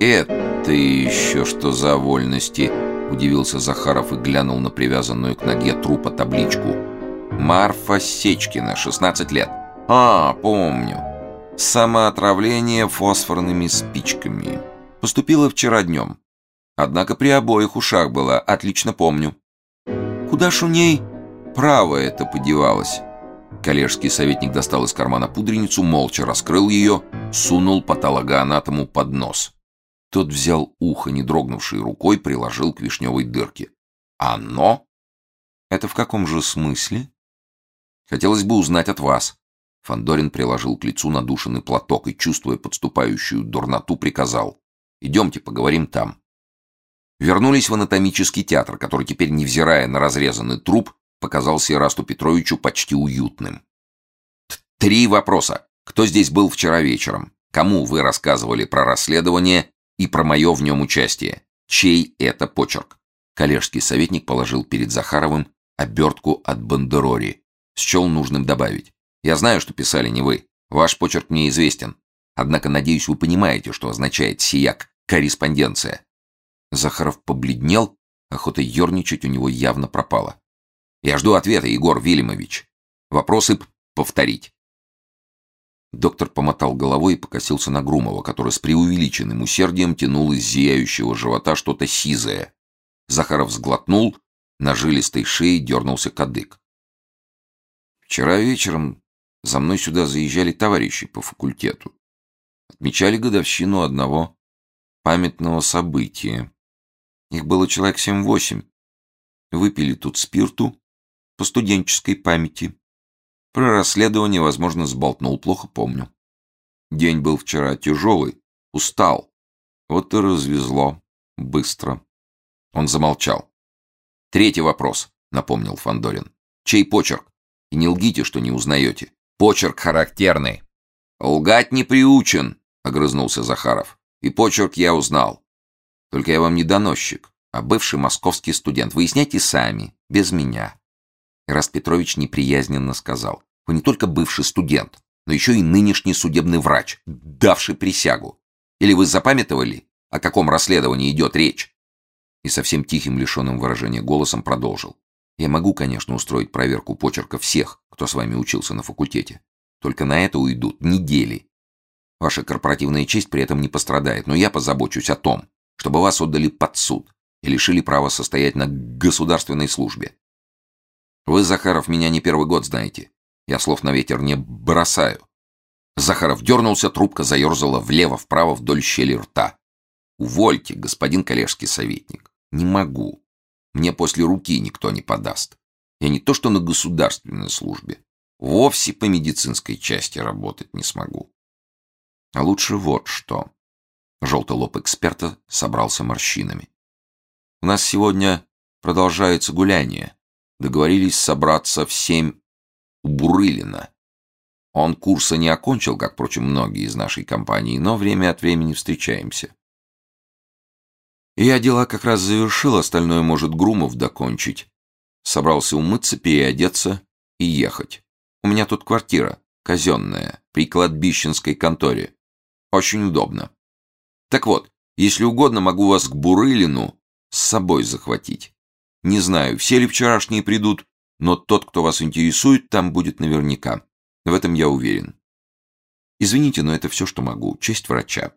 «Это еще что за вольности?» — удивился Захаров и глянул на привязанную к ноге трупа табличку. «Марфа Сечкина, 16 лет». «А, помню. Самоотравление фосфорными спичками. Поступила вчера днем. Однако при обоих ушах была, отлично помню». «Куда ж у ней право это подевалось?» Коллежский советник достал из кармана пудреницу, молча раскрыл ее, сунул патологоанатому под нос. Тот взял ухо, не дрогнувшей рукой, приложил к вишневой дырке. «Оно? Это в каком же смысле?» «Хотелось бы узнать от вас». Фандорин приложил к лицу надушенный платок и, чувствуя подступающую дурноту, приказал. «Идемте, поговорим там». Вернулись в анатомический театр, который теперь, невзирая на разрезанный труп, показался Ирасту Петровичу почти уютным. «Три вопроса. Кто здесь был вчера вечером? Кому вы рассказывали про расследование и про мое в нем участие. Чей это почерк? Коллежский советник положил перед Захаровым обертку от бандерори. Счел нужным добавить. Я знаю, что писали не вы. Ваш почерк мне известен. Однако, надеюсь, вы понимаете, что означает сияк корреспонденция. Захаров побледнел, охота ерничать у него явно пропала. Я жду ответа, Егор Вильямович. Вопросы повторить. Доктор помотал головой и покосился на Грумова, который с преувеличенным усердием тянул из зияющего живота что-то сизое. Захаров сглотнул, на жилистой шее дернулся кадык. «Вчера вечером за мной сюда заезжали товарищи по факультету. Отмечали годовщину одного памятного события. Их было человек семь-восемь. Выпили тут спирту по студенческой памяти. Про расследование, возможно, сболтнул, плохо помню. День был вчера тяжелый, устал. Вот и развезло. Быстро. Он замолчал. Третий вопрос, напомнил Фандорин. Чей почерк? И не лгите, что не узнаете. Почерк характерный. Лгать не приучен, огрызнулся Захаров. И почерк я узнал. Только я вам не доносчик, а бывший московский студент. Выясняйте сами, без меня. Раст Петрович неприязненно сказал. «Вы не только бывший студент, но еще и нынешний судебный врач, давший присягу. Или вы запамятовали, о каком расследовании идет речь?» И совсем тихим, лишенным выражения голосом продолжил. «Я могу, конечно, устроить проверку почерка всех, кто с вами учился на факультете. Только на это уйдут недели. Ваша корпоративная честь при этом не пострадает, но я позабочусь о том, чтобы вас отдали под суд и лишили права состоять на государственной службе. Вы, Захаров, меня не первый год знаете. Я слов на ветер не бросаю. Захаров дернулся, трубка заерзала влево-вправо вдоль щели рта. Увольте, господин коллежский советник. Не могу. Мне после руки никто не подаст. Я не то что на государственной службе. Вовсе по медицинской части работать не смогу. А лучше вот что. Желтый лоб эксперта собрался морщинами. У нас сегодня продолжается гуляние. Договорились собраться в семь у Бурылина. Он курса не окончил, как, впрочем, многие из нашей компании, но время от времени встречаемся. Я дела как раз завершил, остальное может Грумов докончить. Собрался умыться, переодеться и ехать. У меня тут квартира, казенная, при кладбищенской конторе. Очень удобно. Так вот, если угодно, могу вас к Бурылину с собой захватить. Не знаю, все ли вчерашние придут, но тот, кто вас интересует, там будет наверняка. В этом я уверен. Извините, но это все, что могу. Честь врача.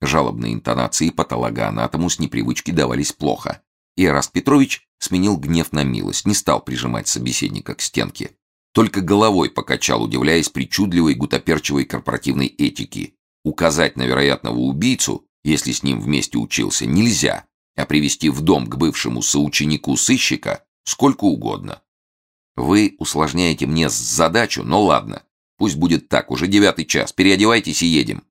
Жалобные интонации патологоанатому с непривычки давались плохо. И Эраст Петрович сменил гнев на милость, не стал прижимать собеседника к стенке. Только головой покачал, удивляясь причудливой гутоперчивой корпоративной этике. Указать на вероятного убийцу, если с ним вместе учился, нельзя а привести в дом к бывшему соученику сыщика сколько угодно. Вы усложняете мне задачу, но ладно. Пусть будет так, уже девятый час. Переодевайтесь и едем.